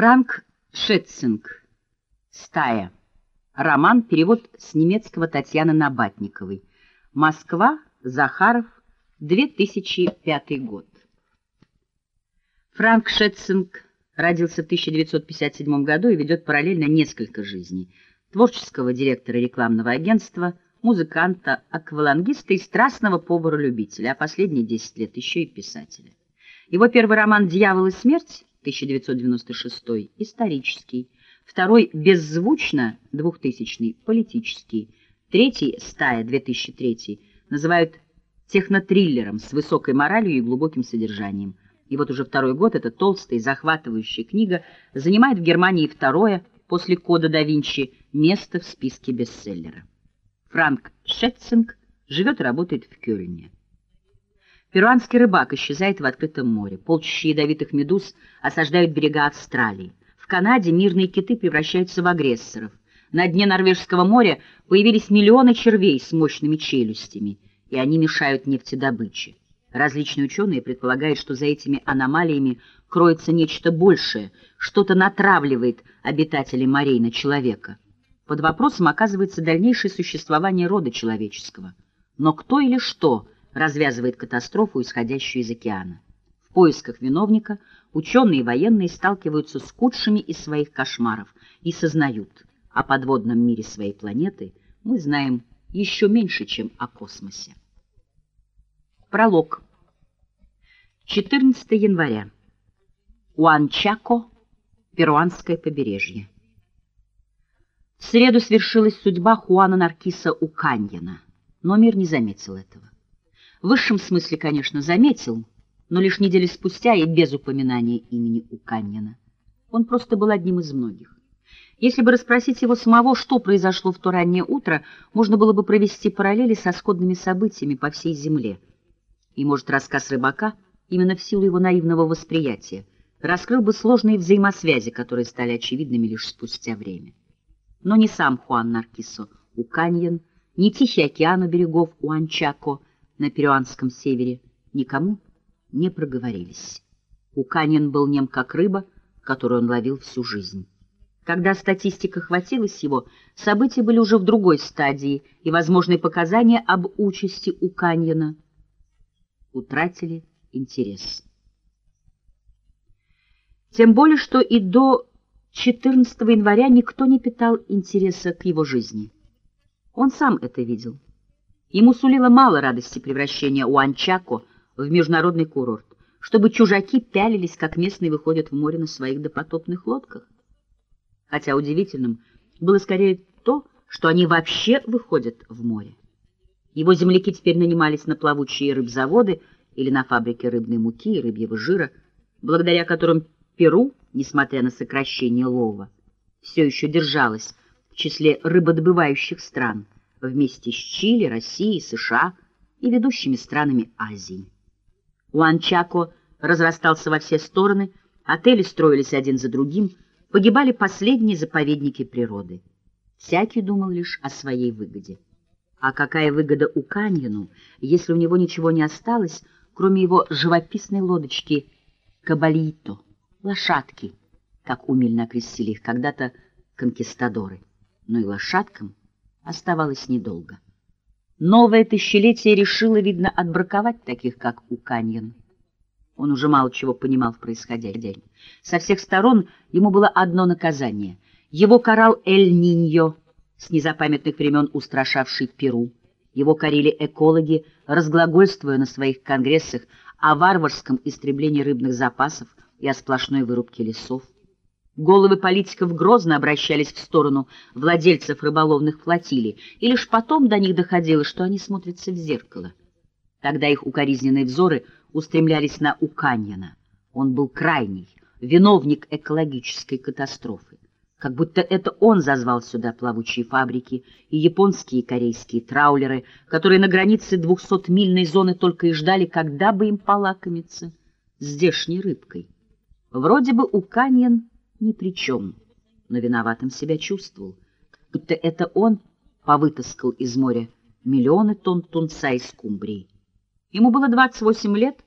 Франк Шетцинг. «Стая». Роман, перевод с немецкого Татьяны Набатниковой. Москва, Захаров, 2005 год. Франк Шетцинг родился в 1957 году и ведет параллельно несколько жизней. Творческого директора рекламного агентства, музыканта, аквалангиста и страстного повара-любителя, а последние 10 лет еще и писателя. Его первый роман «Дьявол и смерть» 1996, исторический, второй беззвучно 2000, политический, третий «Стая» 2003 называют технотриллером с высокой моралью и глубоким содержанием. И вот уже второй год эта толстая и захватывающая книга занимает в Германии второе, после «Кода да Винчи», место в списке бестселлера. Франк Шетцинг живет и работает в Кёльне. Перуанский рыбак исчезает в открытом море. Полчища ядовитых медуз осаждают берега Австралии. В Канаде мирные киты превращаются в агрессоров. На дне Норвежского моря появились миллионы червей с мощными челюстями, и они мешают нефтедобыче. Различные ученые предполагают, что за этими аномалиями кроется нечто большее, что-то натравливает обитателей морей на человека. Под вопросом оказывается дальнейшее существование рода человеческого. Но кто или что – развязывает катастрофу, исходящую из океана. В поисках виновника ученые и военные сталкиваются с худшими из своих кошмаров и сознают, о подводном мире своей планеты мы знаем еще меньше, чем о космосе. Пролог. 14 января. Уанчако, перуанское побережье. В среду свершилась судьба Хуана Наркиса Уканьяна, но мир не заметил этого. В высшем смысле, конечно, заметил, но лишь недели спустя и без упоминания имени Уканьяна. Он просто был одним из многих. Если бы расспросить его самого, что произошло в то раннее утро, можно было бы провести параллели со сходными событиями по всей земле. И, может, рассказ рыбака, именно в силу его наивного восприятия, раскрыл бы сложные взаимосвязи, которые стали очевидными лишь спустя время. Но ни сам Хуан Наркисо Уканьян, ни Тихий океан у берегов Уанчако — на перуанском севере, никому не проговорились. Уканин был нем как рыба, которую он ловил всю жизнь. Когда статистика хватилась его, события были уже в другой стадии, и возможные показания об участи Уканьина утратили интерес. Тем более, что и до 14 января никто не питал интереса к его жизни. Он сам это видел. Ему сулило мало радости превращения Уанчако в международный курорт, чтобы чужаки пялились, как местные выходят в море на своих допотопных лодках. Хотя удивительным было скорее то, что они вообще выходят в море. Его земляки теперь нанимались на плавучие рыбзаводы или на фабрики рыбной муки и рыбьего жира, благодаря которым Перу, несмотря на сокращение лова, все еще держалось в числе рыбодобывающих стран – вместе с Чили, Россией, США и ведущими странами Азии. Уанчако разрастался во все стороны, отели строились один за другим, погибали последние заповедники природы. Всякий думал лишь о своей выгоде. А какая выгода у Каньину, если у него ничего не осталось, кроме его живописной лодочки Кабалито, лошадки, как умельно окрестили их когда-то конкистадоры. Но и лошадкам оставалось недолго. Новое тысячелетие решило, видно, отбраковать таких, как Уканьян. Он уже мало чего понимал в происходящем. Со всех сторон ему было одно наказание. Его карал Эль-Ниньо, с незапамятных времен устрашавший Перу. Его корили экологи, разглагольствуя на своих конгрессах о варварском истреблении рыбных запасов и о сплошной вырубке лесов. Головы политиков грозно обращались в сторону владельцев рыболовных флотилий, и лишь потом до них доходило, что они смотрятся в зеркало. Тогда их укоризненные взоры устремлялись на Уканьяна. Он был крайний, виновник экологической катастрофы. Как будто это он зазвал сюда плавучие фабрики и японские и корейские траулеры, которые на границе двухсотмильной зоны только и ждали, когда бы им полакомиться здешней рыбкой. Вроде бы Уканьян ни при чем, но виноватым себя чувствовал, будто это он повытаскал из моря миллионы тонн тунца и скумбрии. Ему было 28 лет,